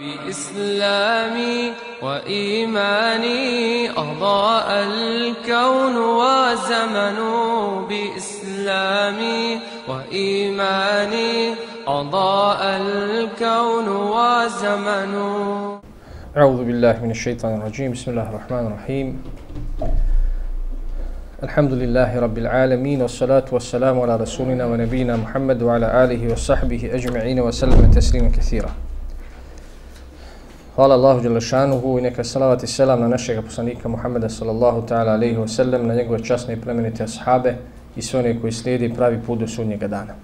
بإسلامي وإيماني أضاء الكون وزمن بإسلامي وإيماني أضاء الكون وزمن. أعوذ بالله من الشيطان الرجيم. بسم الله الرحمن الرحيم. الحمد لله رب العالمين والصلاة والسلام على رسولنا ونبينا محمد وعلى آله وصحبه أجمعين وسلم تسليما كثيرا. Hvala Allahu Đelešanuhu i neka salavat i selam na našeg poslanika Muhammeda sallallahu ta'ala alaihi wa sallam, na njegove časne i plemenite ashabe i sve one koji slijedi pravi put do sudnjega dana.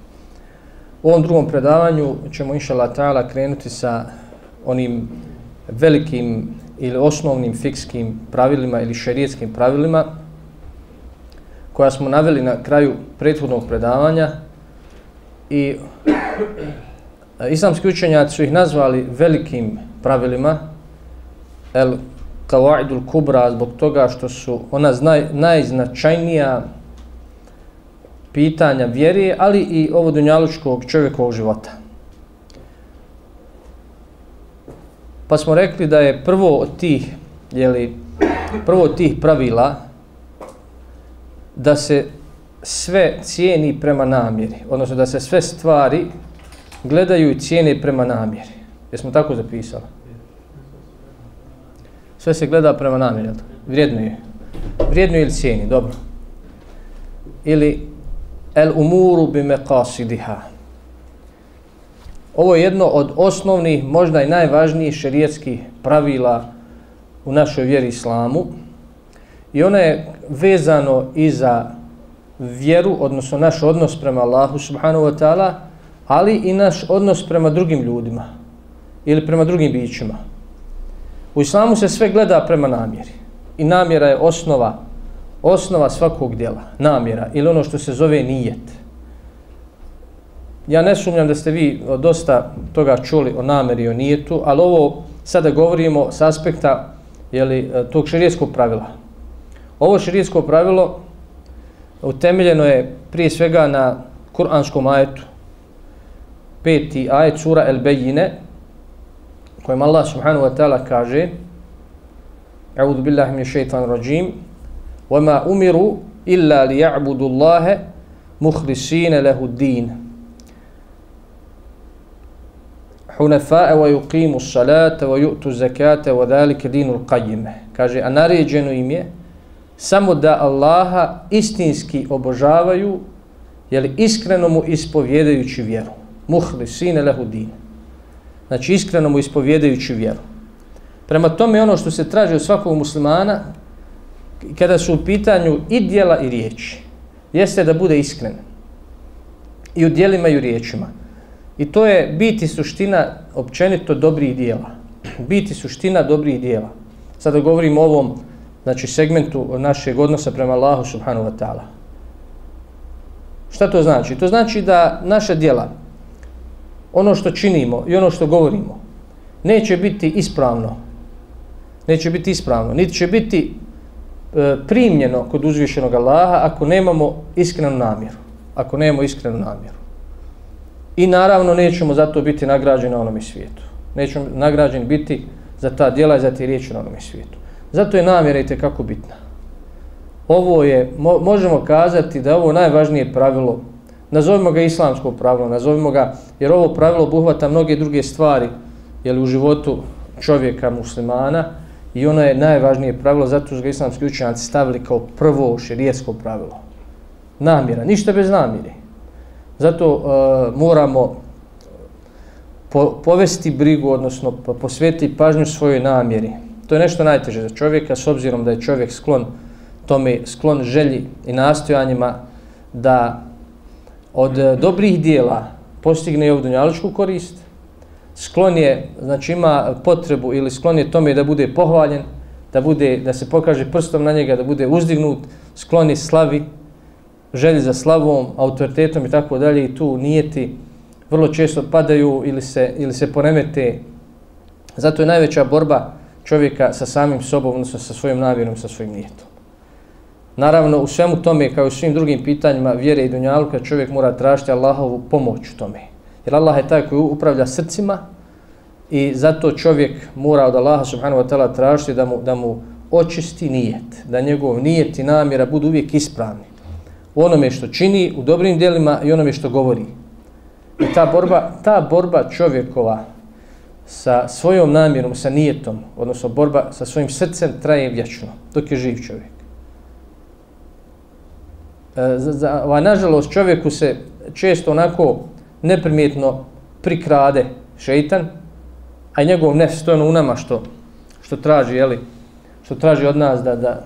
U ovom drugom predavanju ćemo inša Allah ta'ala krenuti sa onim velikim ili osnovnim fikskim pravilima ili šerijetskim pravilima koja smo naveli na kraju prethodnog predavanja i islamski učenjaci su ih nazvali velikim pravilima el kawaidul kubra zbog toga što su ona znaj, najznačajnija pitanja vjere, ali i ovo dunjalučkog čovjekovog života. Pa smo rekli da je prvo od tih, jeli, prvo od tih pravila da se sve cijeni prema namjeri, odnosno da se sve stvari gledaju i cijene prema namjeri. Jesmo tako zapisali? Sve se gleda prema namjeri, vrijedno je. Vrijedno ili cijeni, dobro. Ili el umuru bi meqasidiha. Ovo je jedno od osnovnih, možda i najvažnijih šerijetskih pravila u našoj vjeri islamu. I ona je vezano i za vjeru, odnosno naš odnos prema Allahu subhanahu wa ta'ala, ali i naš odnos prema drugim ljudima ili prema drugim bićima. U islamu se sve gleda prema namjeri. I namjera je osnova, osnova svakog djela. Namjera ili ono što se zove nijet. Ja ne sumnjam da ste vi dosta toga čuli o namjeri i o nijetu, ali ovo sada govorimo s aspekta jeli, e, tog širijetskog pravila. Ovo širijetsko pravilo utemeljeno je prije svega na kuranskom ajetu. Peti ajet sura El Bejine, kojem Allah subhanahu wa ta'ala kaže A'udhu billahi min shaitan rajim وَمَا أُمِرُوا إِلَّا لِيَعْبُدُوا اللَّهَ مُخْلِسِينَ لَهُ الدِّينَ حُنَفَاءَ وَيُقِيمُوا الصَّلَاةَ وَيُؤْتُوا الزَّكَاةَ وَذَلِكَ دِينُ الْقَيِّمَ kaže, a naređeno im je samo da Allaha istinski obožavaju jeli iskreno mu ispovjedajući vjeru muhlisine lehu din znači iskreno mu ispovjedajući vjeru prema tome ono što se traži od svakog muslimana kada su u pitanju i dijela i riječi jeste da bude iskren i u dijelima i u riječima i to je biti suština općenito dobrih dijela biti suština dobrih dijela sada govorimo o ovom znači segmentu našeg odnosa prema Allahu subhanahu wa ta'ala. Šta to znači? To znači da naša djela, ono što činimo i ono što govorimo, neće biti ispravno. Neće biti ispravno. Niti će biti e, primljeno kod uzvišenog Allaha ako nemamo iskrenu namjeru. Ako nemamo iskrenu namjeru. I naravno nećemo zato biti nagrađeni na onome svijetu. Nećemo nagrađeni biti za ta djela i za te riječi na onome svijetu. Zato je namjera i kako bitna. Ovo je, mo, možemo kazati da ovo najvažnije pravilo, nazovimo ga islamsko pravilo, nazovimo ga, jer ovo pravilo obuhvata mnoge druge stvari jel, u životu čovjeka muslimana i ono je najvažnije pravilo, zato su ga islamski učenjaci stavili kao prvo širijetsko pravilo. Namjera, ništa bez namjere. Zato uh, moramo uh, po, povesti brigu, odnosno posvetiti pažnju svojoj namjeri. To je nešto najteže za čovjeka s obzirom da je čovjek sklon tome, sklon želji i nastojanjima da od e, dobrih dijela postigne i ovu dunjaličku korist. Sklon je, znači ima potrebu ili sklon je tome da bude pohvaljen, da, bude, da se pokaže prstom na njega, da bude uzdignut, sklon je slavi, želji za slavom, autoritetom i tako dalje i tu nijeti vrlo često padaju ili se, ili se poremete. Zato je najveća borba čovjeka sa samim sobom, odnosno sa svojim namjerom, sa svojim nijetom. Naravno, u svemu tome, kao i svim drugim pitanjima vjere i dunjaluka, čovjek mora tražiti Allahovu pomoć u tome. Jer Allah je taj koji upravlja srcima i zato čovjek mora od Allaha subhanahu wa ta'ala tražiti da mu, da mu očisti nijet, da njegov nijet i namjera budu uvijek ispravni u onome što čini, u dobrim dijelima i onome što govori. I ta borba, ta borba čovjekova sa svojom namjerom, sa nijetom, odnosno borba sa svojim srcem traje vječno, dok je živ čovjek a za, za, nažalost, čovjeku se često onako neprimjetno prikrade šeitan, a njegov nefs, to je ono u nama što, što traži, jeli, što traži od nas da, da,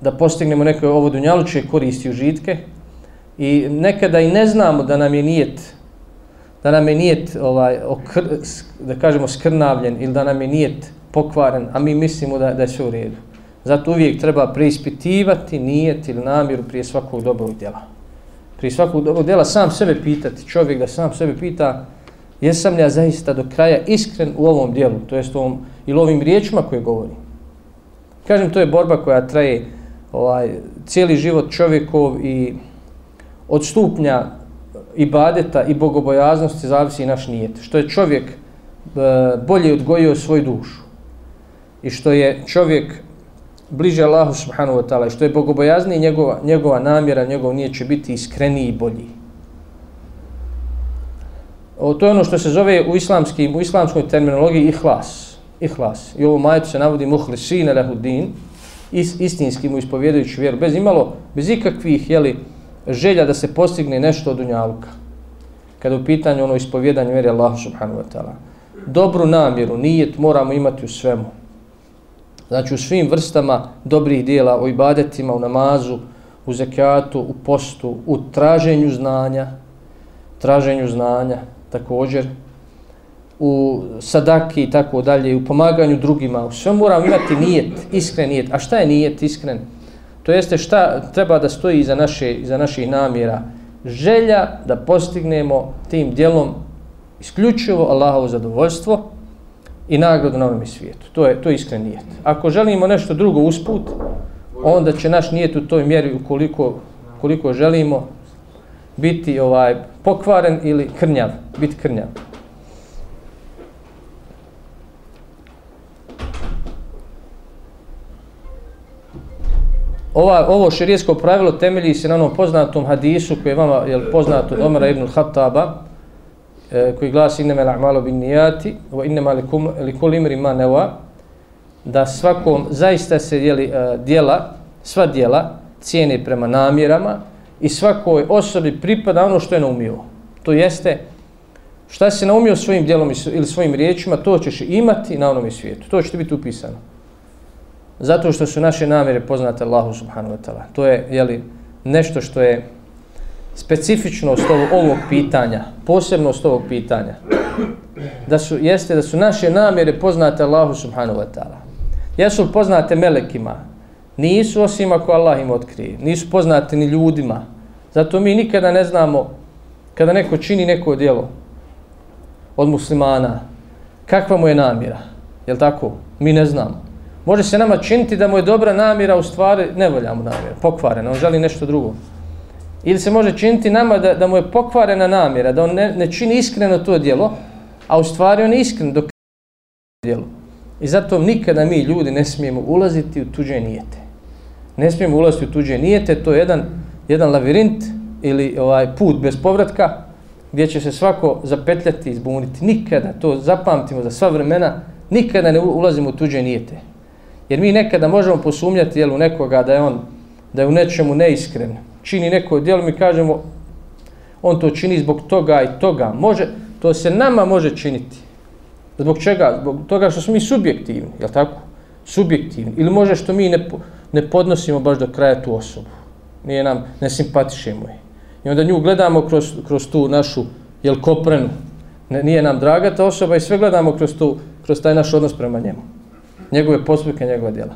da postignemo neke ovo dunjaluče koristi užitke i nekada i ne znamo da nam je nijet da nam je nijet ovaj, okr, da kažemo skrnavljen ili da nam je nijet pokvaren, a mi mislimo da, da je sve u redu. Zato uvijek treba preispitivati nijet ili namjeru prije svakog dobrog djela. Prije svakog dobrog djela sam sebe pitati, čovjek da sam sebe pita jesam li ja zaista do kraja iskren u ovom djelu, to jest ovom, ili ovim riječima koje govorim. Kažem, to je borba koja traje ovaj, cijeli život čovjekov i od stupnja ibadeta i bogobojaznosti zavisi i naš nijet. Što je čovjek e, bolje odgojio svoju dušu i što je čovjek bliže Allahu subhanahu wa ta'ala što je bogobojazniji njegova, njegova namjera, njegov nije će biti iskreniji i bolji. O, to je ono što se zove u, islamskim, u islamskoj terminologiji ihlas. Ihlas. I ovo majetu se navodi muhlisine lehudin, is, istinski mu ispovjedajući vjeru, bez imalo, bez ikakvih jeli, želja da se postigne nešto od unjaluka. Kada u pitanju ono ispovjedanje vjeri Allah subhanahu wa ta'ala. Dobru namjeru, nijet moramo imati u svemu. Znači u svim vrstama dobrih dijela, u ibadetima, u namazu, u zekatu, u postu, u traženju znanja, traženju znanja također, u sadaki i tako dalje, u pomaganju drugima, u sve moramo imati nijet, iskren nijet. A šta je nijet iskren? To jeste šta treba da stoji iza naše, iza naših namjera. Želja da postignemo tim dijelom isključivo Allahovo zadovoljstvo i nagradu na ovom svijetu. To je, to je iskren nijet. Ako želimo nešto drugo usput, onda će naš nijet u toj mjeri ukoliko koliko želimo biti ovaj pokvaren ili krnjav, biti krnjav. ova, ovo širijesko pravilo temelji se na onom poznatom hadisu koji je vama je poznato od Omara ibn Khattaba E, koji glasi innama al-a'malu bin niyati wa innama li kulli imrin ma nawa da svakom zaista se jeli, e, djela sva djela cijene prema namjerama i svakoj osobi pripada ono što je naumio. To jeste šta se naumio svojim djelom ili svojim riječima, to ćeš imati na onom svijetu. To će ti biti upisano. Zato što su naše namjere poznate Allahu subhanahu wa ta'ala. To je jeli, nešto što je specifičnost ovog, ovog pitanja, posebnost ovog pitanja. Da su, jeste da su naše namjere poznate Allahu subhanahu wa ta'ala. Jesu poznate melekima? Nisu osim ako Allah im otkrije. Nisu poznate ni ljudima. Zato mi nikada ne znamo kada neko čini neko djelo od muslimana, kakva mu je namjera. Jel tako? Mi ne znamo. Može se nama činiti da mu je dobra namjera, u stvari ne volja mu namjera, pokvarena, on želi nešto drugo. Ili se može činiti nama da, da mu je pokvarena namjera, da on ne, ne čini iskreno to djelo, a u stvari on je iskren dok djelo. I zato nikada mi ljudi ne smijemo ulaziti u tuđe nijete. Ne smijemo ulaziti u tuđe nijete, to je jedan, jedan lavirint ili ovaj put bez povratka gdje će se svako zapetljati i izbuniti. Nikada, to zapamtimo za sva vremena, nikada ne ulazimo u tuđe nijete. Jer mi nekada možemo posumnjati jel, u nekoga da je on da je u nečemu neiskren. Čini neko djelo, mi kažemo on to čini zbog toga i toga. Može, to se nama može činiti. Zbog čega? Zbog toga što smo mi subjektivni, je tako? Subjektivni. Ili može što mi ne, ne podnosimo baš do kraja tu osobu. Nije nam, ne simpatišemo je. I onda nju gledamo kroz, kroz tu našu, jel, koprenu. Ne, nije nam draga ta osoba i sve gledamo kroz, tu, kroz taj naš odnos prema njemu njegove postupke, njegove djela.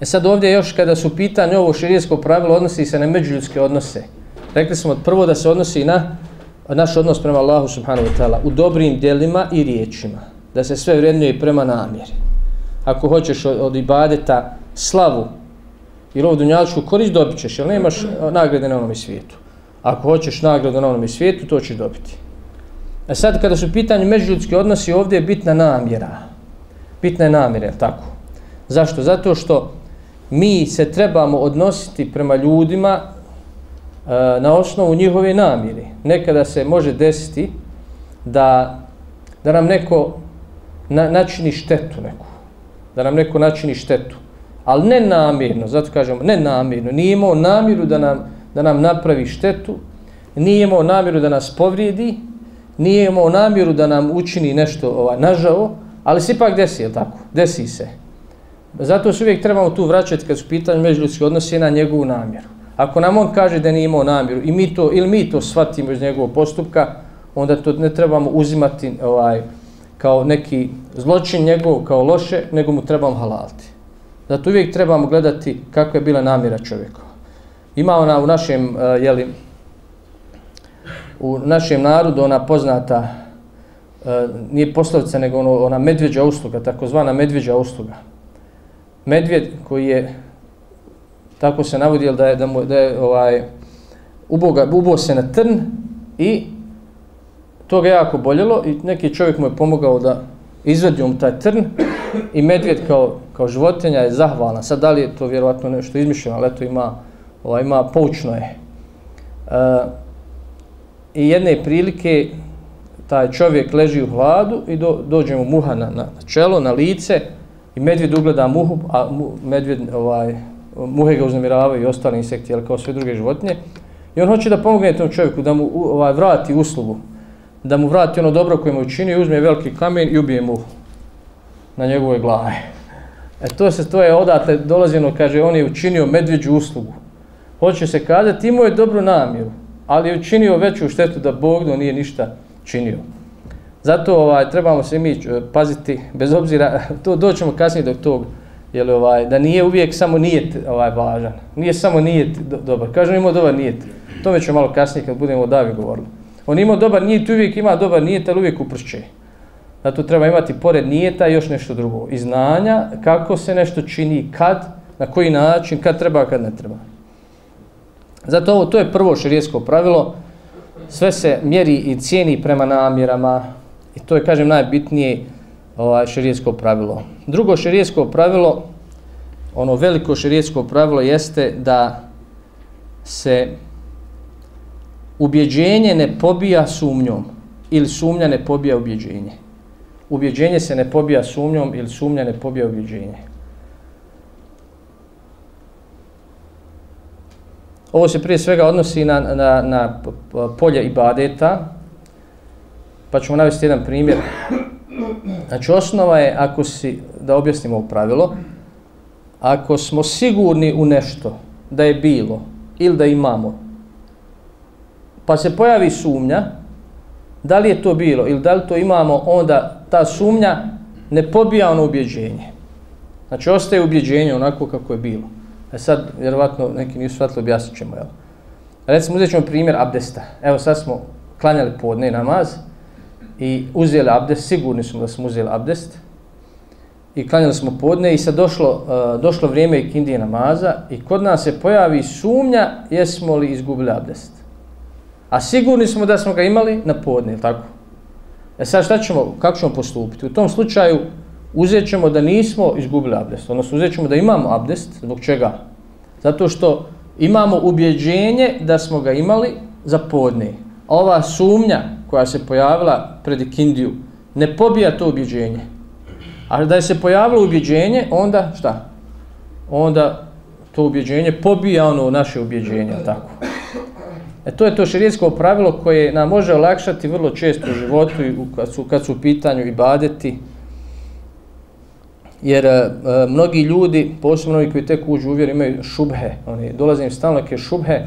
E sad ovdje još kada su pitanje ovo širijesko pravilo odnosi se na međuljudske odnose. Rekli smo prvo da se odnosi na naš odnos prema Allahu subhanahu wa ta'ala u dobrim djelima i riječima. Da se sve vrednuje prema namjeri. Ako hoćeš od, od slavu ili ovu dunjaličku korist, dobit ćeš, jer nemaš nagrade na onom svijetu. Ako hoćeš nagradu na onom svijetu, to ćeš dobiti. A sad kada su pitanje međuljudski odnosi, ovdje je bitna namjera. Bitna je namjera, tako. Zašto? Zato što mi se trebamo odnositi prema ljudima e, na osnovu njihove namjere. Nekada se može desiti da, da nam neko na, načini štetu neku. Da nam neko načini štetu. Ali ne namjerno, zato kažemo, ne namjerno. Nije imao namjeru da nam, da nam napravi štetu, nije imao namjeru da nas povrijedi, nije imao namjeru da nam učini nešto ovaj, nažao, ali se ipak desi, je tako? Desi se. Zato se uvijek trebamo tu vraćati kad su pitanje međuljudske odnose na njegovu namjeru. Ako nam on kaže da nije imao namjeru i mi to, ili mi to shvatimo iz njegovog postupka, onda to ne trebamo uzimati ovaj, kao neki zločin njegov, kao loše, nego mu trebamo halaliti. Zato uvijek trebamo gledati kako je bila namjera čovjeka. Ima ona u našem, uh, jeli, u našem narodu ona poznata, uh, nije poslovica, nego ono, ona medveđa usluga, takozvana medveđa usluga. Medvjed koji je, tako se navodi, da je, da mu, da je ovaj, uboga, ubo se na trn i to ga jako boljelo i neki čovjek mu je pomogao da izvedi mu taj trn i medvjed kao, kao životinja je zahvalna. Sad da li je to vjerovatno nešto izmišljeno, ali eto ima, ovaj, ima poučno je. E, I jedne prilike taj čovjek leži u hladu i do, dođe mu muha na, na čelo, na lice i medvjed ugleda muhu, a mu, medvjed, ovaj, muhe ga uznemiravaju i ostali insekti, jel, kao sve druge životinje. I on hoće da pomogne tom čovjeku da mu ovaj, vrati uslugu da mu vrati ono dobro koje mu učinio, uzme veliki kamen i ubije mu na njegove glave. E to se to je odatle dolazeno, kaže, on je učinio medvjeđu uslugu. Hoće se kazati, imao je dobru namjeru, ali je učinio veću štetu da Bog do nije ništa činio. Zato ovaj trebamo se mi eh, paziti, bez obzira, to doćemo kasnije do tog, jel, ovaj, da nije uvijek samo nijet ovaj, važan. Nije samo nijet do, dobar. Kažemo imao dobar nijet. To ćemo malo kasnije kad budemo o Davi govorili. On ima dobar nijet, uvijek ima dobar nijet, ali uvijek upršće. Zato treba imati pored nijeta još nešto drugo. I znanja kako se nešto čini, kad, na koji način, kad treba, kad ne treba. Zato ovo, to je prvo širijetsko pravilo. Sve se mjeri i cijeni prema namjerama. I to je, kažem, najbitnije ovaj, širijetsko pravilo. Drugo širijetsko pravilo, ono veliko širijetsko pravilo jeste da se ubjeđenje ne pobija sumnjom ili sumnja ne pobija ubjeđenje. Ubjeđenje se ne pobija sumnjom ili sumnja ne pobija ubjeđenje. Ovo se prije svega odnosi na, na, na polje ibadeta, pa ćemo navesti jedan primjer. Znači, osnova je, ako si, da objasnimo ovo pravilo, ako smo sigurni u nešto da je bilo ili da imamo, pa se pojavi sumnja, da li je to bilo ili da li to imamo, onda ta sumnja ne pobija ono ubjeđenje. Znači, ostaje ubjeđenje onako kako je bilo. E sad, vjerovatno, neki nisu shvatili, objasnit ćemo, jel? Recimo, uzet ćemo primjer abdesta. Evo, sad smo klanjali podne namaz i uzeli abdest, sigurni smo da smo uzeli abdest i klanjali smo podne i sad došlo, uh, došlo vrijeme ikindije namaza i kod nas se pojavi sumnja jesmo li izgubili abdest. A sigurni smo da smo ga imali na podne, tako? E sad šta ćemo, kako ćemo postupiti? U tom slučaju uzet ćemo da nismo izgubili abdest, odnosno uzet ćemo da imamo abdest, zbog čega? Zato što imamo ubjeđenje da smo ga imali za podne. A ova sumnja koja se pojavila pred ikindiju ne pobija to ubjeđenje. A da je se pojavilo ubjeđenje, onda šta? Onda to ubjeđenje pobija ono naše ubjeđenje, tako? E to je to širijetsko pravilo koje nam može olakšati vrlo često u životu i kad su, kad su u pitanju i badeti. Jer e, e, mnogi ljudi, posebno ovi koji tek uđu uvjer, imaju šubhe. Oni dolaze im stalno neke šubhe,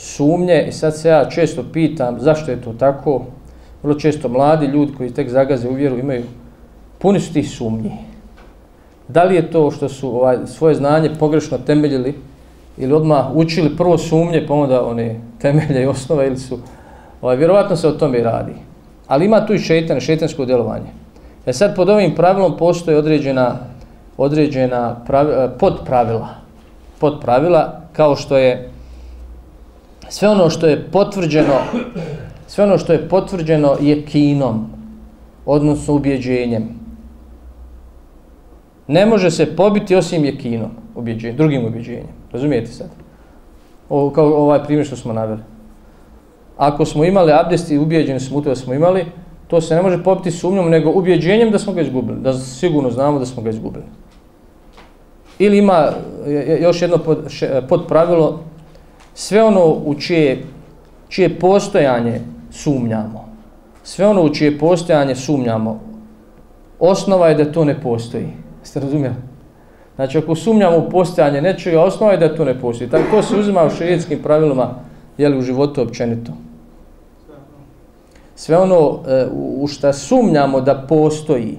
sumnje i sad se ja često pitam zašto je to tako. Vrlo često mladi ljudi koji tek zagaze u vjeru imaju puni su tih sumnji. Da li je to što su ovaj, svoje znanje pogrešno temeljili ili odmah učili prvo sumnje, pa onda one temelje i osnove, ili su, ovaj, vjerovatno se o tome i radi. Ali ima tu i šeitan, šeitansko djelovanje. E sad pod ovim pravilom postoje određena, određena pravi, eh, podpravila. Podpravila, kao što je sve ono što je potvrđeno sve ono što je potvrđeno je kinom odnosno ubjeđenjem. Ne može se pobiti osim je kinom ubjeđenjem, drugim ubjeđenjem. Razumijete sad? O, kao ovaj primjer što smo naveli. Ako smo imali abdest i ubjeđeni smo u to da smo imali to se ne može pobiti sumnjom nego ubjeđenjem da smo ga izgubili da sigurno znamo da smo ga izgubili. Ili ima još jedno pod, pod pravilo sve ono u čije, čije postojanje sumnjamo, sve ono u čije postojanje sumnjamo, osnova je da to ne postoji. Ste razumijeli? Znači, ako sumnjamo u postojanje nečega, osnova je da to ne postoji. Tako se uzima u šerijetskim pravilima, jeli u životu općenito. Sve ono e, u šta sumnjamo da postoji,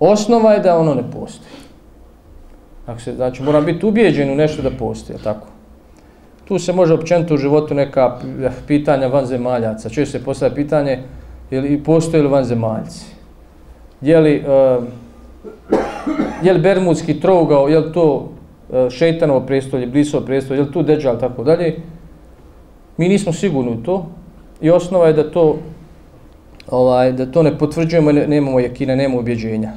osnova je da ono ne postoji. Ako se, znači, moram biti ubijeđen u nešto da postoji, tako? Tu se može općenito u životu neka pitanja vanzemaljaca. Čuje se postavlja pitanje, je li postoje li vanzemaljci? Je li, uh, je li Bermudski trougao, je li to uh, šeitanovo prestolje, blisovo prestolje, je li tu deđal, tako dalje? Mi nismo sigurni u to i osnova je da to ovaj da to ne potvrđujemo, ne, nemamo jakina, nemamo objeđenja.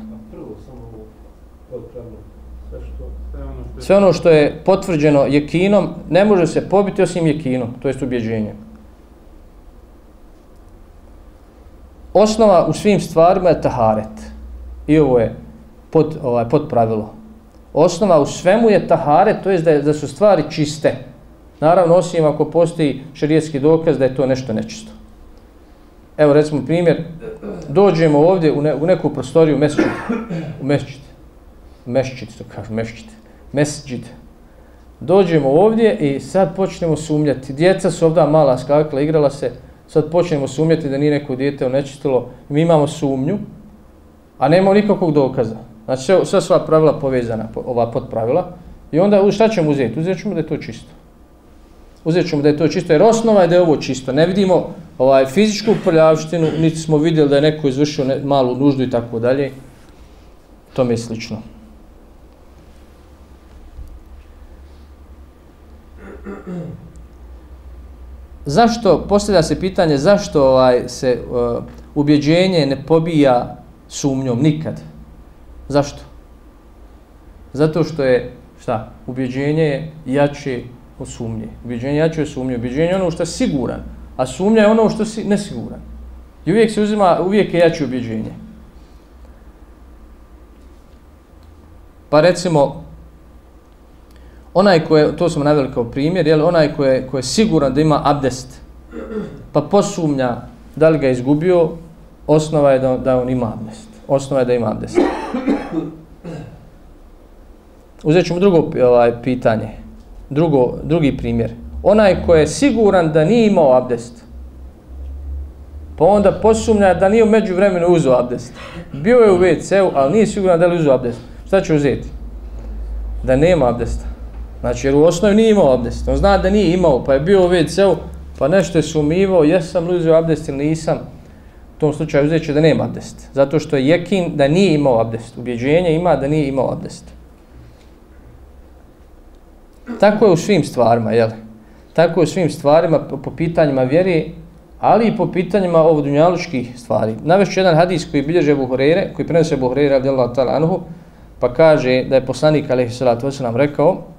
Sve ono što je potvrđeno jekinom ne može se pobiti osim jekinom, to jest ubjeđenjem. Osnova u svim stvarima je taharet. I ovo je pod, ovaj, pod pravilo. Osnova u svemu je taharet, to jest da, je, da su stvari čiste. Naravno, osim ako postoji šarijetski dokaz da je to nešto nečisto. Evo, recimo primjer, dođemo ovdje u, ne, u neku prostoriju, u mešćit, u mešćit, mešćit, to kažu, mešćit, mesđid. Dođemo ovdje i sad počnemo sumnjati. Djeca su ovdje mala skakala, igrala se. Sad počnemo sumnjati da nije neko djete onečistilo. Mi imamo sumnju, a nemamo nikakvog dokaza. Znači sve, sve sva pravila povezana, ova podpravila. I onda šta ćemo uzeti? Uzet ćemo da je to čisto. Uzet ćemo da je to čisto, jer osnova je da je ovo čisto. Ne vidimo ovaj fizičku prljavštinu, niti smo vidjeli da je neko izvršio ne, malu nuždu i tako dalje. To mi je slično. Zašto, postavlja se pitanje zašto ovaj se uh, ubjeđenje ne pobija sumnjom nikad? Zašto? Zato što je, šta, ubjeđenje je jače od sumnje. Ubjeđenje jače od sumnje. Ubjeđenje je ono što je siguran, a sumnja je ono što si nesiguran. I uvijek se uzima, uvijek je jače ubjeđenje. Pa recimo, onaj ko je, to smo naveli kao primjer, jel, onaj ko je, ko je siguran da ima abdest, pa posumnja da li ga izgubio, osnova je da, da on ima abdest. Osnova je da ima abdest. Uzet ćemo drugo ovaj, pitanje. Drugo, drugi primjer. Onaj ko je siguran da nije imao abdest, pa onda posumnja da nije umeđu vremenu uzeo abdest. Bio je u WC-u, ali nije siguran da li uzeo abdest. Šta će uzeti? Da nema abdesta. Znači, jer u osnovi nije imao abdest. On zna da nije imao, pa je bio u WC-u, pa nešto je sumivao, jesam li uzeo abdest ili nisam. U tom slučaju uzet da nema abdest. Zato što je jekin da nije imao abdest. Ubjeđenje ima da nije imao abdest. Tako je u svim stvarima, jel? Tako je u svim stvarima po, po pitanjima vjeri, ali i po pitanjima ovodunjalučkih stvari. Navešću jedan hadis koji bilježe Buhreire, koji prenose Buhreire, radijallahu ta'ala anhu, pa kaže da je poslanik, alaihi salatu wasalam, rekao,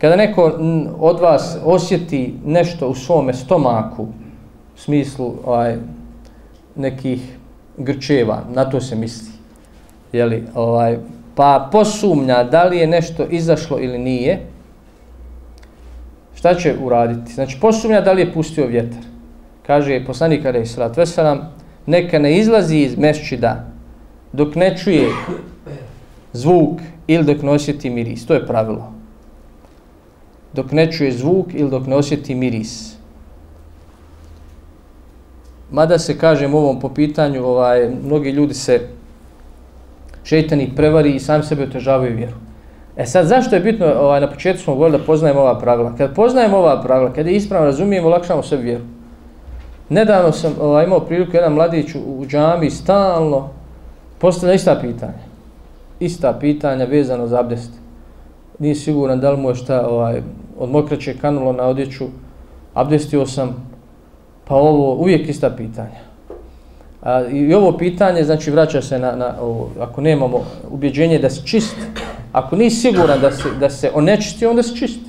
Kada neko od vas osjeti nešto u svome stomaku, u smislu ovaj, nekih grčeva, na to se misli, jeli, ovaj, pa posumnja da li je nešto izašlo ili nije, šta će uraditi? Znači, posumnja da li je pustio vjetar. Kaže poslanik Ali Israt Veselam, neka ne izlazi iz mešćida dok ne čuje zvuk ili dok ne osjeti miris. To je pravilo dok ne čuje zvuk ili dok ne osjeti miris. Mada se kažem ovom po pitanju, ovaj, mnogi ljudi se šeitani prevari i sam sebe otežavaju vjeru. E sad, zašto je bitno, ovaj, na početku smo govorili da poznajemo ova pravila. Kad poznajemo ova pravila, kad je ispravno razumijemo, lakšamo sebi vjeru. Nedavno sam ovaj, imao priliku jedan mladić u, u džami stalno postavlja ista pitanja. Ista pitanja vezano za abdest nije siguran da li mu je šta ovaj, od mokraće kanulo na odjeću, abdestio sam, pa ovo uvijek ista pitanja. A, I ovo pitanje, znači, vraća se na, na ovo, ako nemamo ubjeđenje da se čist, ako nisi siguran da se, da se onečisti, onda se čist.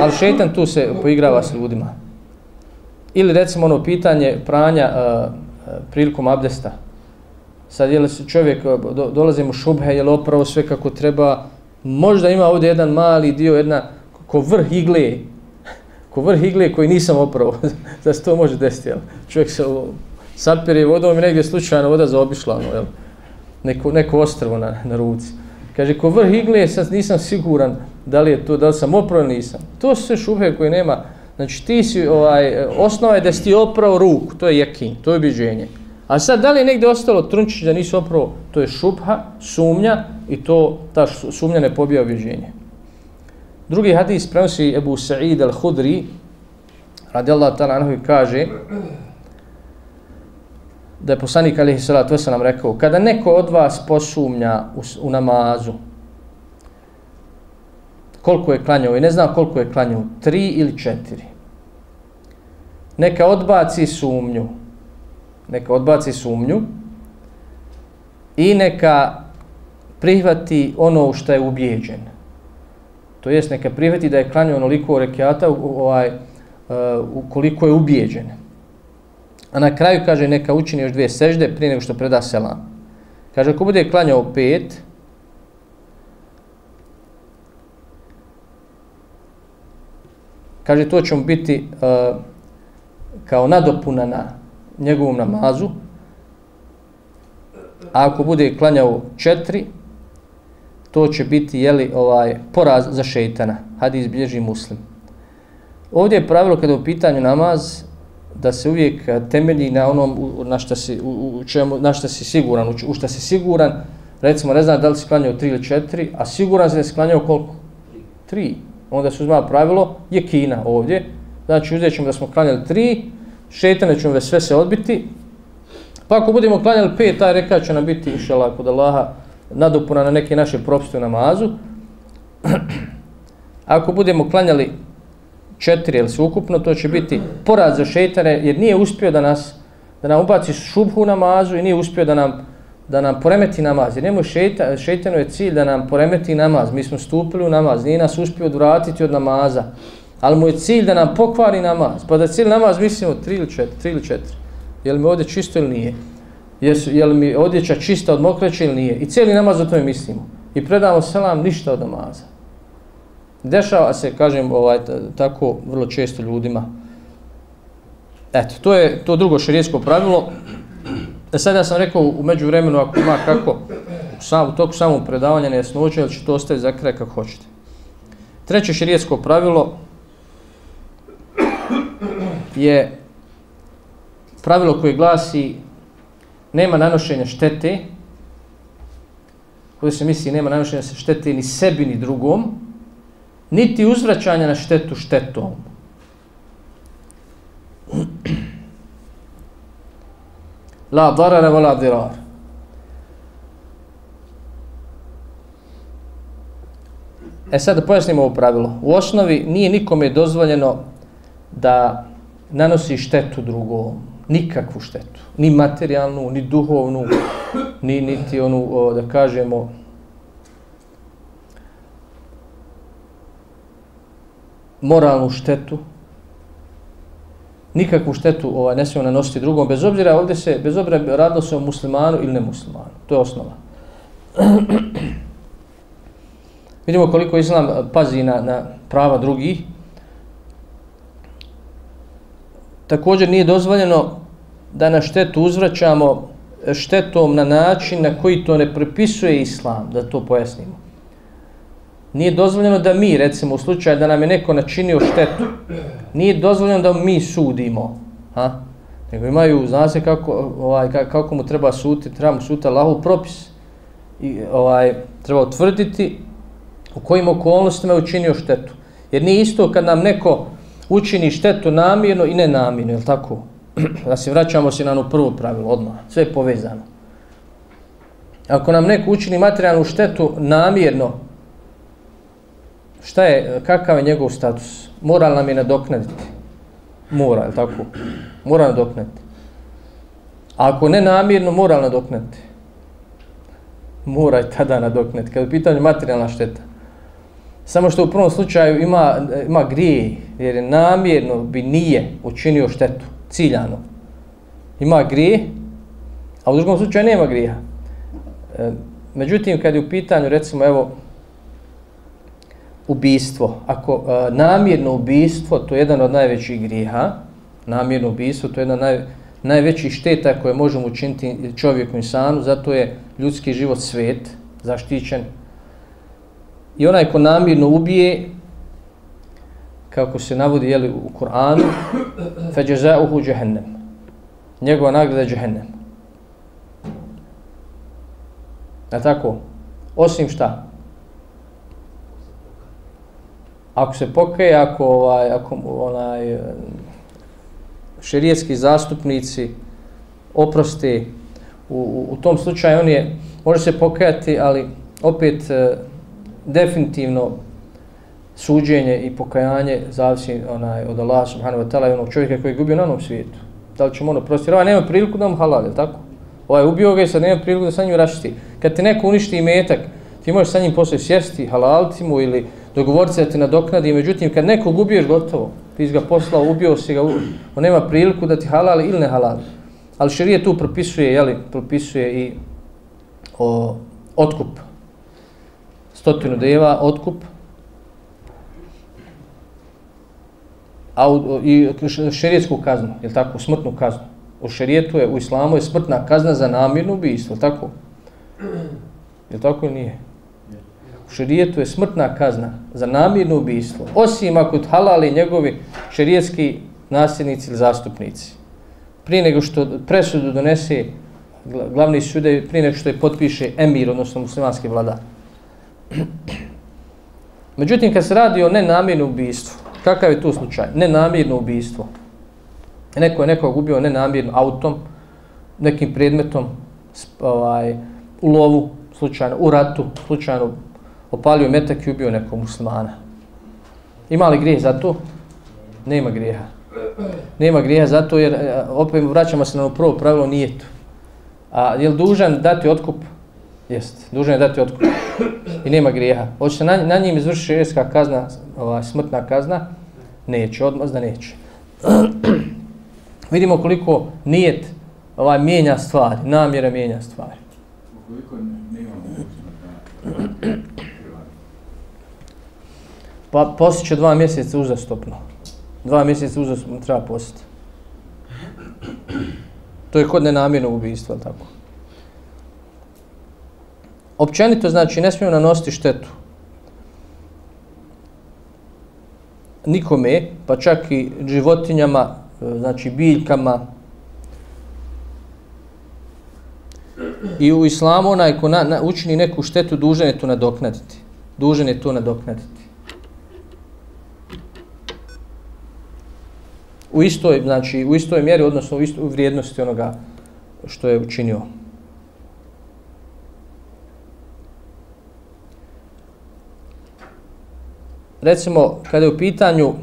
Ali šetan tu se poigrava s ljudima. Ili recimo ono pitanje pranja a, a, prilikom abdesta. Sad je li se čovjek, e, do, dolazi mu šubhe, je li opravo sve kako treba, možda ima ovdje jedan mali dio, jedna ko vrh igle, ko vrh igle koji nisam opravo, da se to može desiti, jel? Čovjek se sapere vodom i negdje slučajno voda zaobišla, ono, jel? Neko, neko ostrvo na, na ruci. Kaže, ko vrh igle, sad nisam siguran da li je to, da li sam opravo nisam. To su sve šubhe koje nema, znači ti si, ovaj, osnova je da si ti opravo ruku, to je jekin, to je objeđenje. A sad, da li je negdje ostalo trunčić da nisu opravo, to je šubha, sumnja i to, ta sumnja ne pobija objeđenje. Drugi hadis prenosi Ebu Sa'id al-Hudri, radijallahu ta'ala anhu, kaže da je poslanik alihi salatu nam rekao, kada neko od vas posumnja u, u namazu, koliko je klanjao? I ne zna koliko je klanjao, tri ili četiri, neka odbaci sumnju, neka odbaci sumnju i neka prihvati ono što je ubijeđen to jest neka prihvati da je klanio onoliko rekiata ovaj, uh, ukoliko je ubijeđen. A na kraju kaže neka učini još dvije sežde prije nego što preda selam. Kaže ako bude klanjao pet, kaže to će mu biti uh, kao nadopuna na njegovom namazu, a ako bude klanjao četiri, to će biti jeli, ovaj poraz za šejtana. Hadis bilježi muslim. Ovdje je pravilo kada je u pitanju namaz da se uvijek eh, temelji na onom na što si, u, u čemu, na što si siguran, u, u što si siguran, recimo ne znam da li si klanjao tri ili četiri, a siguran si da si klanjao koliko? Tri. Onda se uzma pravilo, je kina ovdje. Znači uzet ćemo da smo klanjali tri, šetane ćemo sve se odbiti, pa ako budemo klanjali pet, taj reka će nam biti, inšala, kod Allaha, nadopuna na neke naše propste u namazu. Ako budemo klanjali četiri ili ukupno, to će biti poraz za šetane, jer nije uspio da nas da nam ubaci šubhu u namazu i nije uspio da nam da nam poremeti namaz. Jer njemu šeita, šeitanu je cilj da nam poremeti namaz. Mi smo stupili u namaz, nije nas uspio odvratiti od namaza. Ali mu je cilj da nam pokvari namaz. Pa da cilj namaz mislimo tri ili četiri, tri ili četiri. Je li mi ovdje čisto ili nije? jesu, je li mi odjeća čista od mokreće ili nije. I cijeli namaz o tome mislimo. I predamo selam ništa od namaza. Dešava se, kažem, ovaj, tako vrlo često ljudima. Eto, to je to drugo širijesko pravilo. E sad ja sam rekao u među vremenu, ako ima kako, sam, u toku samog predavanja nejasnoće, ili će to ostaviti za kraj kako hoćete. Treće širijesko pravilo je pravilo koje glasi nema nanošenja štete, ovdje se misli nema nanošenja štete ni sebi ni drugom, niti uzvraćanja na štetu štetom. La darara wa la dirar. E sad da pojasnimo ovo pravilo. U osnovi nije nikome dozvoljeno da nanosi štetu drugom nikakvu štetu, ni materijalnu, ni duhovnu, ni niti onu, o, da kažemo, moralnu štetu, nikakvu štetu ovaj, ne smijemo nanositi drugom, bez obzira ovdje se, bez obzira radilo se o muslimanu ili nemuslimanu. To je osnova. Vidimo koliko islam pazi na, na prava drugih. Također nije dozvoljeno da na štetu uzvraćamo štetom na način na koji to ne prepisuje islam, da to pojasnimo. Nije dozvoljeno da mi, recimo, u slučaju da nam je neko načinio štetu, nije dozvoljeno da mi sudimo. Ha? Nego imaju, zna se kako, ovaj, kako mu treba suditi, treba mu suditi Allahov propis. I, ovaj, treba utvrditi u kojim okolnostima je učinio štetu. Jer nije isto kad nam neko učini štetu namjerno i nenamjerno, je li tako? da se vraćamo se na ono prvo pravilo odmah. Sve je povezano. ako nam neko učini materijalnu štetu namjerno, šta je, kakav je njegov status? Moral nam je nadoknaditi. Mora, je tako? Mora nadoknaditi. A ako ne namjerno, mora nadoknaditi. Mora je tada nadoknaditi. Kada je pitanje materijalna šteta. Samo što u prvom slučaju ima, ima grije, jer je namjerno bi nije učinio štetu, ciljano. Ima grije, a u drugom slučaju nema grija. E, međutim, kad je u pitanju, recimo, evo, ubistvo. Ako e, namjerno ubistvo, to je jedan od najvećih griha, namjerno ubistvo, to je jedna od naj, najvećih šteta koje možemo učiniti čovjeku insanu, zato je ljudski život svet, zaštićen. I onaj ko namjerno ubije, kako se navodi jeli, u Kur'anu, فَجَزَاؤُهُ جَهَنَّمْ Njegova nagrada je džehennem. Je tako? Osim šta? Ako se pokaje, ako, ovaj, ako onaj, šerijetski zastupnici oproste, u, u, u tom slučaju on je, može se pokajati, ali opet e, definitivno suđenje i pokajanje zavisi onaj, od Allah subhanahu wa ta'ala i onog čovjeka koji je gubio na onom svijetu. Da li će mu ono prostiti? Ovaj nema priliku da mu halal, je tako? Ovaj ubio ga i sad nema priliku da sa njim rašiti. Kad ti neko uništi imetak, ti možeš sa njim poslije sjesti, halaliti mu ili dogovoriti se da ti nadoknadi. Međutim, kad neko ubiješ gotovo, ti ga poslao, ubio si ga, on nema priliku da ti halali ili ne halali. Ali širije tu propisuje, jeli, propisuje i o, otkup. Stotinu deva, otkup. A u, i šerijetsku kaznu, je tako, smrtnu kaznu. U šerijetu je, u islamu je smrtna kazna za namirnu ubijstvo, tako? Je tako ili nije? U šerijetu je smrtna kazna za namirno ubijstvo, osim ako halali njegovi šerijetski nasljednici ili zastupnici. Prije nego što presudu donese glavni sude, prije nego što je potpiše emir, odnosno muslimanski vladar. Međutim, kad se radi o nenamirnom ubijstvu, kakav je tu slučaj? Nenamirno ubijstvo. Neko je nekog ubio nenamirno autom, nekim predmetom, ovaj, u lovu, slučajno, u ratu, slučajno opalio metak i ubio nekog muslimana. Ima li grijeh za to? Nema grijeha. Nema grijeha zato jer, e, opet vraćamo se na ono prvo pravilo, nije to. A je li dužan dati otkup? Jest, dužan je dati otkup. I nema grijeha. Hoće se na, na njim izvrši širijeska kazna, ova, smrtna kazna? Neće, odmah da neće. Vidimo koliko nijet ovaj, mijenja stvari, namjera mijenja stvari. Koliko Pa posit će dva mjeseca uzastopno. Dva mjeseca uzastopno treba posjeti. To je kod nenamjernog ubijstva, tako. Općenito, znači, ne smijemo nanositi štetu. Nikome, pa čak i životinjama, e, znači biljkama. I u islamu onaj ko na, na, učini neku štetu, dužan je to nadoknaditi. Dužan je to nadoknaditi. u istoj, znači, u istoj mjeri, odnosno u istoj vrijednosti onoga što je učinio. Recimo, kada je u pitanju uh,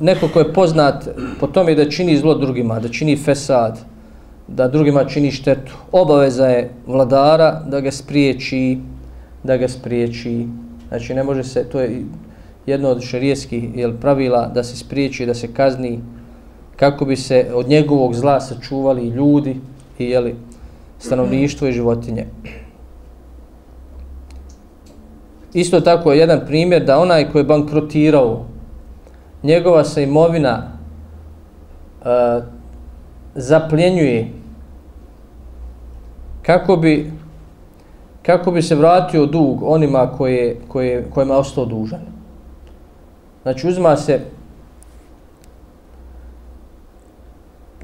neko ko je poznat po tome da čini zlo drugima, da čini fesad, da drugima čini štetu, obaveza je vladara da ga spriječi, da ga spriječi. Znači, ne može se, to je jedno od šarijetskih pravila da se spriječi, da se kazni kako bi se od njegovog zla sačuvali ljudi i jeli, stanovništvo i životinje. Isto tako je jedan primjer da onaj koji je bankrotirao, njegova se imovina uh, zapljenjuje kako bi kako bi se vratio dug onima koje, koje, kojima je ostao dužan. Znači uzma se,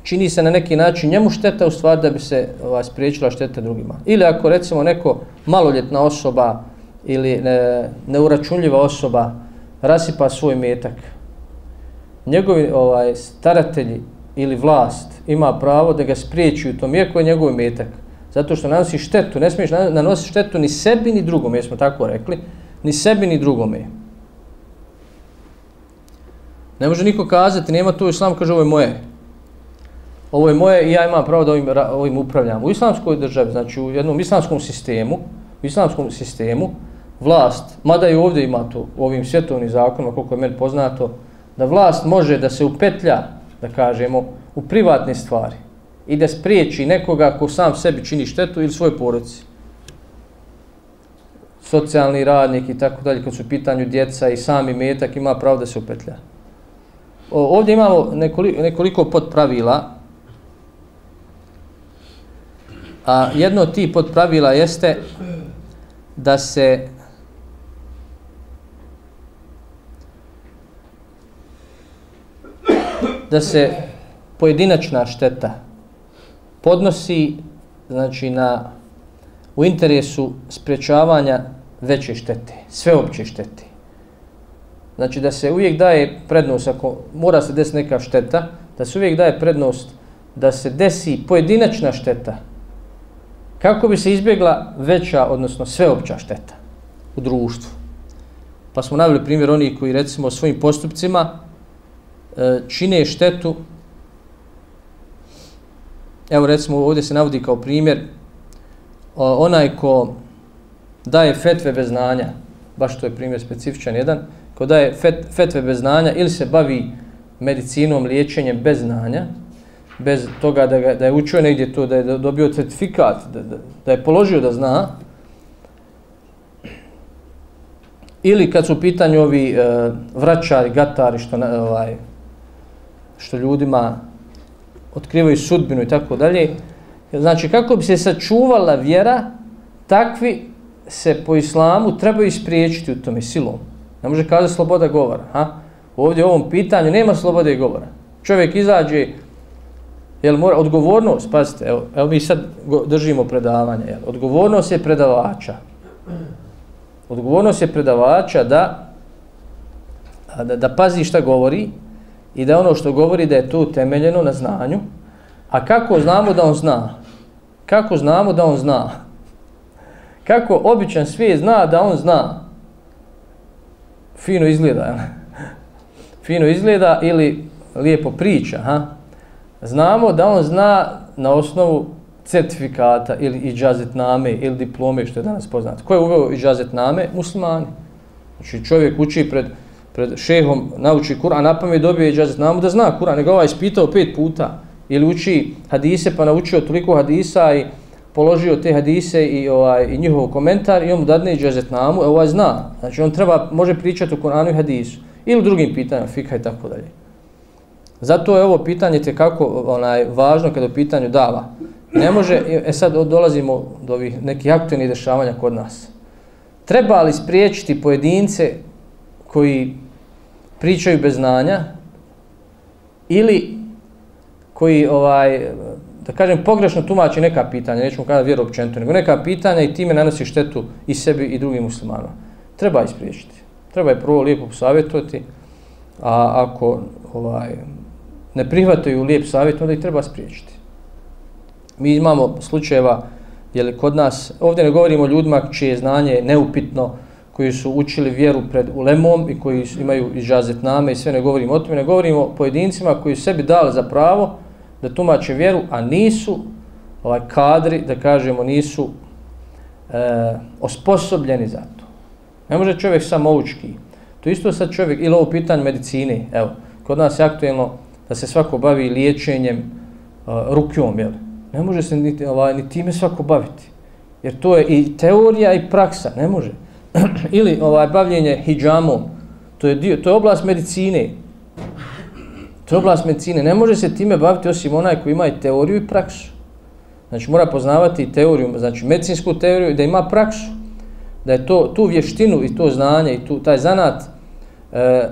čini se na neki način njemu šteta u stvari da bi se ovaj, spriječila šteta drugima. Ili ako recimo neko maloljetna osoba ili ne, neuračunljiva osoba rasipa svoj metak, njegovi ovaj, staratelji ili vlast ima pravo da ga spriječi u tom, iako je njegov metak, Zato što nanosi štetu, ne smiješ nanositi štetu ni sebi ni drugome, jesmo tako rekli, ni sebi ni drugome. Ne može niko kazati, nema to islam, kaže ovo je moje. Ovo je moje i ja imam pravo da ovim, ovim upravljam. U islamskoj državi, znači u jednom islamskom sistemu, u islamskom sistemu, vlast, mada i ovdje ima to u ovim svjetovnim zakonima, koliko je meni poznato, da vlast može da se upetlja, da kažemo, u privatne stvari i da spriječi nekoga ko sam sebi čini štetu ili svoj porodici. Socijalni radnik i tako dalje, kad su u pitanju djeca i sami metak, ima pravo da se upetlja. O, ovdje imamo nekoliko, nekoliko podpravila. A jedno od tih podpravila jeste da se da se pojedinačna šteta podnosi znači na u interesu sprečavanja veće štete, sveopće štete. Znači da se uvijek daje prednost, ako mora se desiti neka šteta, da se uvijek daje prednost da se desi pojedinačna šteta kako bi se izbjegla veća, odnosno sveopća šteta u društvu. Pa smo navili primjer onih koji recimo svojim postupcima E, čine štetu. Evo recimo ovdje se navodi kao primjer e, onaj ko daje fetve bez znanja, baš to je primjer specifičan jedan, ko daje fet, fetve bez znanja ili se bavi medicinom, liječenjem bez znanja, bez toga da, ga, da je učio negdje to, da je dobio certifikat, da, da, da je položio da zna, ili kad su u pitanju ovi e, vraćari, gatari, što, ovaj, što ljudima otkrivaju sudbinu i tako dalje. Znači, kako bi se sačuvala vjera, takvi se po islamu trebaju ispriječiti u tome silom. Ne može kazati sloboda govora. Ha? Ovdje u ovom pitanju nema slobode govora. Čovjek izađe, jel mora, odgovornost, pazite, evo, evo mi sad držimo predavanje, jel, odgovornost je predavača. Odgovornost je predavača da, da, da pazi šta govori, i da ono što govori da je to temeljeno na znanju. A kako znamo da on zna? Kako znamo da on zna? Kako običan svijet zna da on zna? Fino izgleda. Fino izgleda ili lijepo priča. Ha? Znamo da on zna na osnovu certifikata ili iđazetname ili diplome što je danas poznato. Ko je uveo iđazetname? Muslimani. Znači čovjek uči pred pred šehom nauči Kur'an, na pamet dobije džazet. Znamo da zna Kur'an, nego ovaj ispitao pet puta. Ili uči hadise, pa naučio toliko hadisa i položio te hadise i ovaj i njihov komentar i on mu dadne džazet namu, e ovaj zna. Znači on treba, može pričati o Kur'anu i hadisu. Ili drugim pitanjima, fika i tako dalje. Zato je ovo pitanje te kako onaj važno kada u pitanju dava. Ne može, e sad dolazimo do ovih nekih aktualnih dešavanja kod nas. Treba li spriječiti pojedince koji pričaju bez znanja ili koji ovaj da kažem pogrešno tumači neka pitanja, nećemo kada vjeru općenito, nego neka pitanja i time nanosi štetu i sebi i drugim muslimanima. Treba ispriječiti. Treba je prvo lijepo savjetovati, a ako ovaj ne prihvataju lijep savjet, onda ih treba spriječiti. Mi imamo slučajeva, jer kod nas, ovdje ne govorimo o ljudima čije znanje je neupitno, koji su učili vjeru pred ulemom i koji imaju ižazet name i sve ne govorimo o tome, ne govorimo o pojedincima koji su sebi dali za pravo da tumače vjeru, a nisu ovaj kadri, da kažemo, nisu e, osposobljeni za to. Ne može čovjek samoučki. To isto sad čovjek, ili ovo pitanje medicine, evo, kod nas je aktuelno da se svako bavi liječenjem e, rukjom, jel? Ne može se ni, ovaj, ni time svako baviti. Jer to je i teorija i praksa, ne može. ili ovaj bavljenje hijjamom, to je dio, to je oblast medicine. To je oblast medicine. Ne može se time baviti osim onaj koji ima i teoriju i praksu. Znači mora poznavati teoriju, znači medicinsku teoriju da ima praksu. Da je to tu vještinu i to znanje i tu taj zanat e,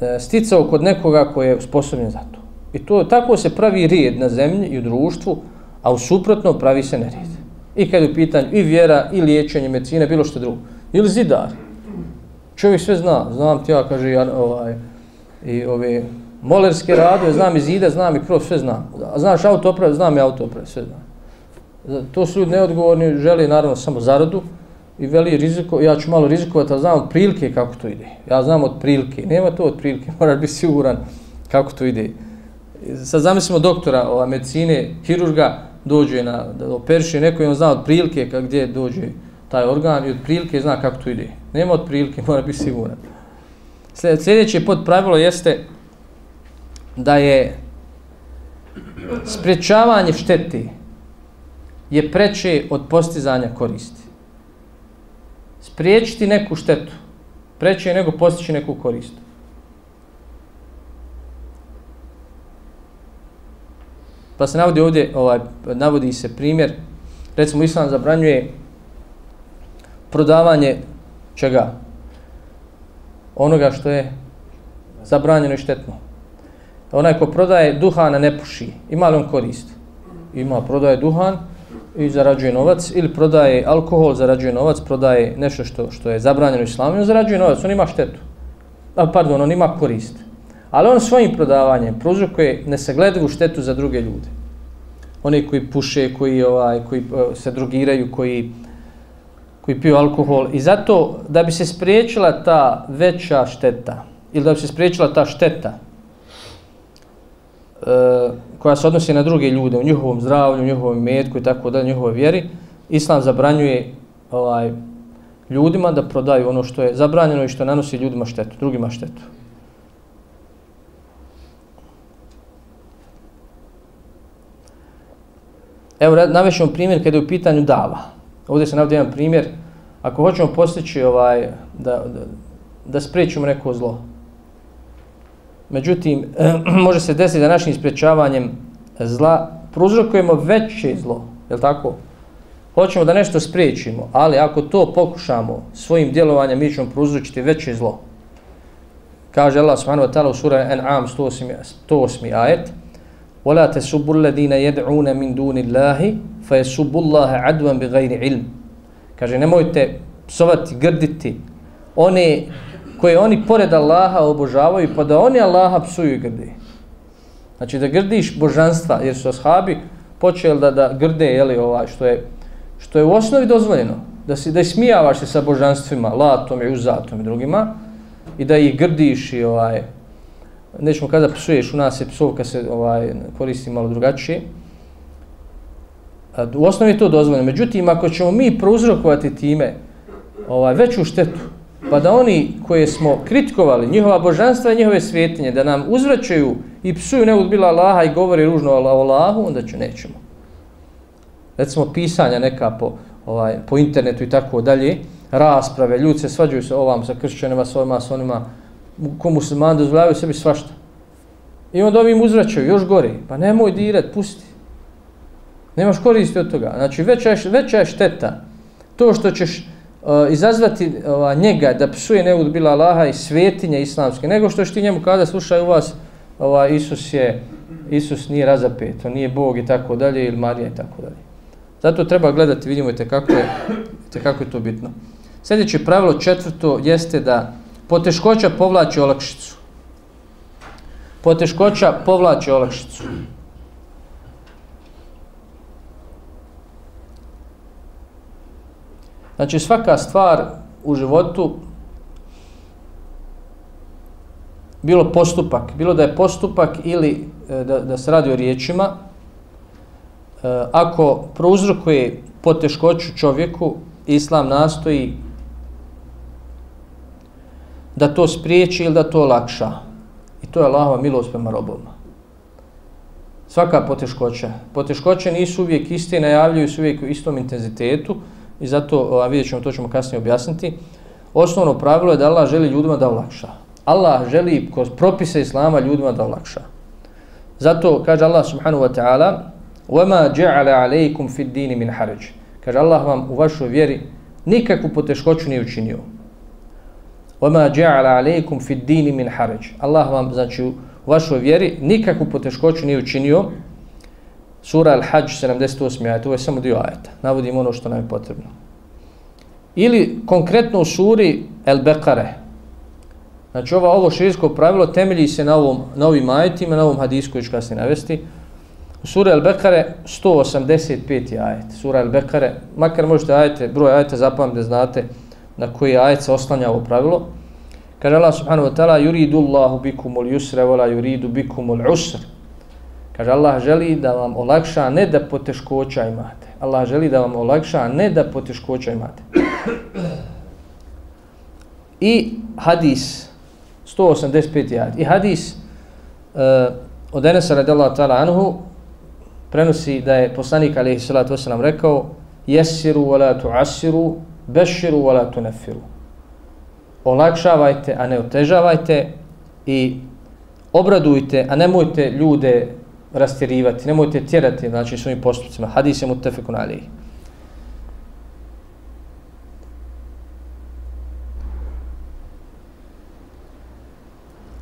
e sticao kod nekoga koji je sposobljen za to. I to tako se pravi red na zemlji i u društvu, a u suprotno pravi se nered. I kad je u pitanju i vjera, i liječenje, medicine, bilo što drugo. Ili zidar. Čovjek sve zna. Znam ti ja, kaže, ja, ovaj, i ove molerske radove, znam i zida, znam i kroz, sve znam. Znaš autoprav, znam i autoprav, sve znam. To su ljudi neodgovorni, žele naravno samo zaradu i veli riziko, ja ću malo rizikovati, ali znam od prilike kako to ide. Ja znam od prilike, nema to od prilike, moraš biti siguran kako to ide. Sad zamislimo doktora ova, medicine, hirurga, dođe na, da operiše neko i on zna od prilike gdje dođe taj organ i od prilike zna kako to ide. Nema od prilike, mora biti siguran. Sljedeće pod pravilo jeste da je sprečavanje štete je preče od postizanja koristi. Spriječiti neku štetu preče je nego postići neku korist. Pa se navodi ovdje, ovaj, navodi se primjer, recimo Islam zabranjuje prodavanje čega? Onoga što je zabranjeno i štetno. Onaj ko prodaje duhana ne puši, ima li on korist? Ima, prodaje duhan i zarađuje novac, ili prodaje alkohol, zarađuje novac, prodaje nešto što, što je zabranjeno islamom, zarađuje novac, on ima štetu. A, pardon, on ima korist. Ali on svojim prodavanjem prouzrokuje nesagledivu štetu za druge ljude. Oni koji puše, koji, ovaj, koji eh, se drogiraju, koji, koji piju alkohol. I zato, da bi se spriječila ta veća šteta, ili da bi se spriječila ta šteta, e, koja se odnosi na druge ljude, u njihovom zdravlju, u njihovom metku i tako dalje, njihovoj vjeri, Islam zabranjuje ovaj, ljudima da prodaju ono što je zabranjeno i što nanosi ljudima štetu, drugima štetu. Evo, navešemo primjer kada je u pitanju dava. Ovdje se navodi jedan primjer. Ako hoćemo postići ovaj, da, da, da spriječimo neko zlo, međutim, može se desiti da našim sprečavanjem zla prouzrokujemo veće zlo, je li tako? Hoćemo da nešto spriječimo, ali ako to pokušamo svojim djelovanjem, mi ćemo prouzročiti veće zlo. Kaže Allah subhanahu wa ta'ala u sura An'am 108, 108 ajet, ولا تسبوا الذين يدعون من دون الله fa je adwan bi ghairi ilm. Kaže, nemojte psovati, grditi one koje oni pored Allaha obožavaju, pa da oni Allaha psuju i grdi. Znači da grdiš božanstva, jer su ashabi počeli da, da grde, jeli, ovaj, što je što je u osnovi dozvoljeno, da si da smijavaš se sa božanstvima, latom i uzatom i drugima, i da ih grdiš i ovaj, nećemo kada psuješ, u nas je psovka se ovaj, koristi malo drugačije, U osnovi je to dozvoljeno. Međutim, ako ćemo mi prouzrokovati time ovaj, veću štetu, pa da oni koje smo kritikovali, njihova božanstva i njihove svjetinje, da nam uzvraćaju i psuju nekog bila Allaha i govori ružno o Allahu, onda ću nećemo. Recimo, pisanja neka po, ovaj, po internetu i tako dalje, rasprave, ljudi se svađaju se ovam sa kršćanima, sa ovima, sa onima, ko muslimani dozvoljavaju sebi svašta. I onda ovim uzvraćaju, još gori. Pa nemoj dirat, pusti. Nemaš koristi od toga. Znači, veća je, veća je šteta. To što ćeš uh, izazvati uh, njega da psuje neud bila Allaha i svetinje islamske, nego što ćeš ti njemu kada slušaju vas, uh, Isus je, Isus nije razapet, on nije Bog i tako dalje, ili Marija i tako dalje. Zato treba gledati, vidimo te kako je, te kako je to bitno. Sljedeće pravilo četvrto jeste da Poteškoća povlači olakšicu. Poteškoća povlači olakšicu. Znači svaka stvar u životu bilo postupak, bilo da je postupak ili e, da, da se radi o riječima, e, ako prouzrokuje poteškoću čovjeku, islam nastoji da to spriječi ili da to lakša. I to je Allahova milost prema robovima. Svaka poteškoća. Poteškoće nisu uvijek iste, najavljuju se uvijek u istom intenzitetu i zato, a vidjet ćemo, to ćemo kasnije objasniti, osnovno pravilo je da Allah želi ljudima da olakša. Allah želi kroz propise Islama ljudima da olakša. Zato kaže Allah subhanahu wa ta'ala وَمَا جَعَلَ عَلَيْكُمْ فِي الدِّينِ مِنْ حَرَجِ Kaže Allah vam u vašoj vjeri nikakvu poteškoću nije učinio. وَمَا جَعَلَ عَلَيْكُمْ فِي الدِّينِ مِنْ حَرَجِ Allah vam, znači, u vašoj vjeri nikakvu poteškoću nije učinio. Sura Al-Hajj 78. ajet, ovo je samo dio ajeta. Navodim ono što nam je potrebno. Ili konkretno u suri El-Bekare. Znači, ovo, ovo širijsko pravilo temelji se na, ovom, na ovim ajetima, na ovom hadisku koji ću kasnije navesti. U suri Al-Bekare 185. ajet. Sura Al-Bekare, makar možete ajete, broj ajeta zapamte, da znate na koji ajet se oslanja ovo pravilo. Kaže Allah subhanahu wa ta'ala yuridu Allahu bikumul yusra wala yuridu bikumul usra. Kaže Allah želi da vam olakša, ne da poteškoća imate. Allah želi da vam olakša, ne da poteškoća imate. I hadis 185. jad. I hadis uh, od Enesa radijallahu ta'ala anhu prenosi da je poslanik alaihi salatu wasalam rekao jesiru wa la tu'asiru beširu wa la tunefiru olakšavajte, a ne otežavajte i obradujte, a nemojte ljude rastjerivati, nemojte tjerati znači, svojim postupcima. Hadis je mutefekun alihi.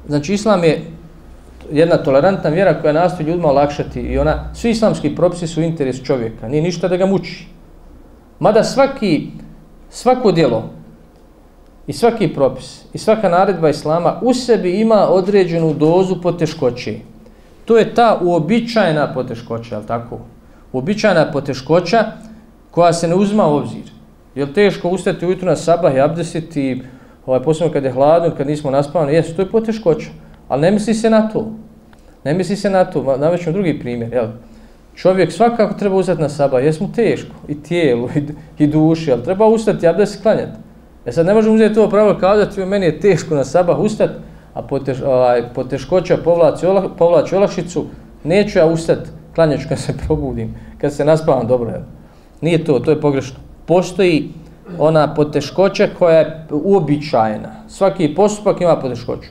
Znači, Islam je jedna tolerantna vjera koja nastoji ljudima olakšati i ona, svi islamski propisi su interes čovjeka, nije ništa da ga muči. Mada svaki, svako djelo i svaki propis i svaka naredba Islama u sebi ima određenu dozu poteškoće. To je ta uobičajena poteškoća, je tako? Uobičajena poteškoća koja se ne uzma u obzir. Je li teško ustati ujutru na sabah i abdesiti, ovaj, posebno kad je hladno, kad nismo naspavani, jesu, to je poteškoća. Ali ne misli se na to. Ne misli se na to. Navećemo drugi primjer. Jel? Čovjek svakako treba ustati na sabah. Jesmo teško. I tijelu, i, i duši. Ali treba ustati, abdest da klanjati. E sad ne možemo uzeti to pravo kao da ti meni je teško na sabah ustati, a poteš, ovaj, poteškoća povlači, olah, povlači olakšicu, neću ja ustati, klanjaću kad se probudim, kad se naspavam dobro. je. Nije to, to je pogrešno. Postoji ona poteškoća koja je uobičajena. Svaki postupak ima poteškoću.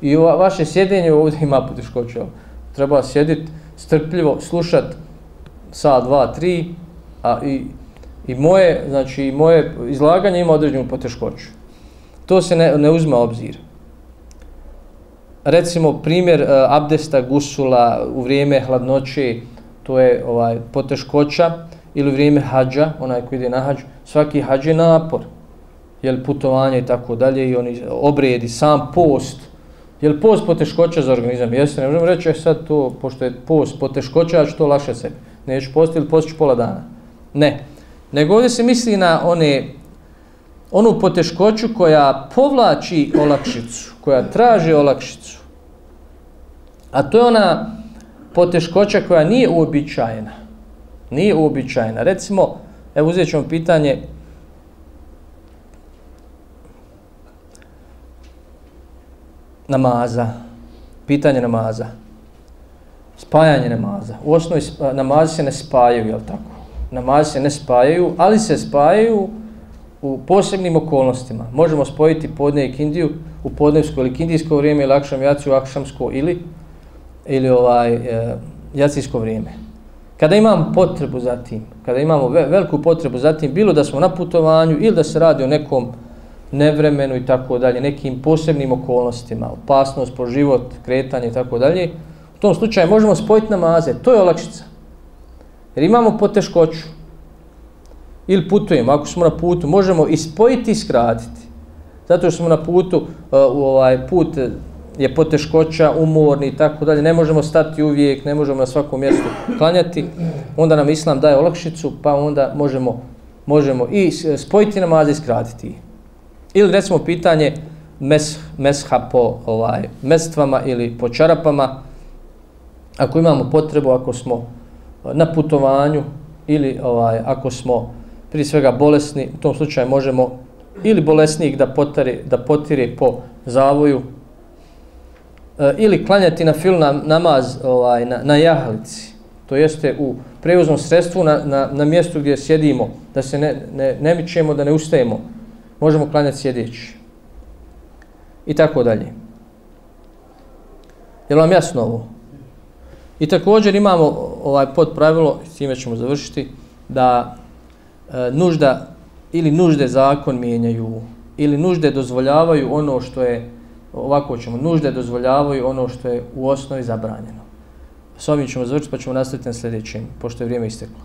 I ova, vaše sjedenje ovdje ima poteškoću. Treba sjediti strpljivo, slušati sa dva, tri, a i, i moje, znači, moje izlaganje ima određenu poteškoću. To se ne, ne uzme obzir. Recimo, primjer e, abdesta gusula u vrijeme hladnoće, to je ovaj poteškoća, ili u vrijeme hađa, onaj koji ide na hađu, svaki hađ je napor, jel putovanje i tako dalje, i oni obredi, sam post, jel post poteškoća za organizam, jeste, ne možemo reći, e, sad to, pošto je post poteškoća, ja ću to lakše sebi, neću post ili post ću pola dana. Ne, nego ovdje se misli na one, onu poteškoću koja povlači olakšicu, koja traži olakšicu. A to je ona poteškoća koja nije uobičajena. Nije uobičajena. Recimo, evo uzet ćemo pitanje namaza. Pitanje namaza. Spajanje namaza. U osnovi namazi se ne spajaju, je tako? Namazi se ne spajaju, ali se spajaju u posebnim okolnostima. Možemo spojiti podne i kindiju u podnevsko ili kindijsko vrijeme ili akšam jaciju, akšamsko ili, ili ovaj, e, jacijsko vrijeme. Kada imam potrebu za tim, kada imamo ve veliku potrebu za tim, bilo da smo na putovanju ili da se radi o nekom nevremenu i tako dalje, nekim posebnim okolnostima, opasnost po život, kretanje i tako dalje, u tom slučaju možemo spojiti namaze, to je olakšica. Jer imamo poteškoću ili putujemo, ako smo na putu, možemo i spojiti i skratiti. Zato što smo na putu, uh, u ovaj put je poteškoća, umorni i tako dalje, ne možemo stati uvijek, ne možemo na svakom mjestu klanjati, onda nam Islam daje olakšicu, pa onda možemo, možemo i spojiti namaze i skratiti. Ili recimo pitanje mes, mesha po ovaj, mestvama ili po čarapama, ako imamo potrebu, ako smo na putovanju ili ovaj, ako smo prije svega bolesni, u tom slučaju možemo ili bolesnik da potare, da potire po zavoju Eh, ili klanjati na fil na, namaz ovaj, na, na jahalici. To jeste u prevoznom sredstvu na, na, na mjestu gdje sjedimo, da se ne, ne, ne mičemo, da ne ustajemo. Možemo klanjati sjedeći. I tako dalje. Je li vam jasno ovo? I također imamo ovaj pod pravilo, s time ćemo završiti, da e, nužda ili nužde zakon mijenjaju ili nužde dozvoljavaju ono što je ovako ćemo, nužde dozvoljavaju ono što je u osnovi zabranjeno. S ovim ćemo završiti pa ćemo nastaviti na sljedećem, pošto je vrijeme isteklo.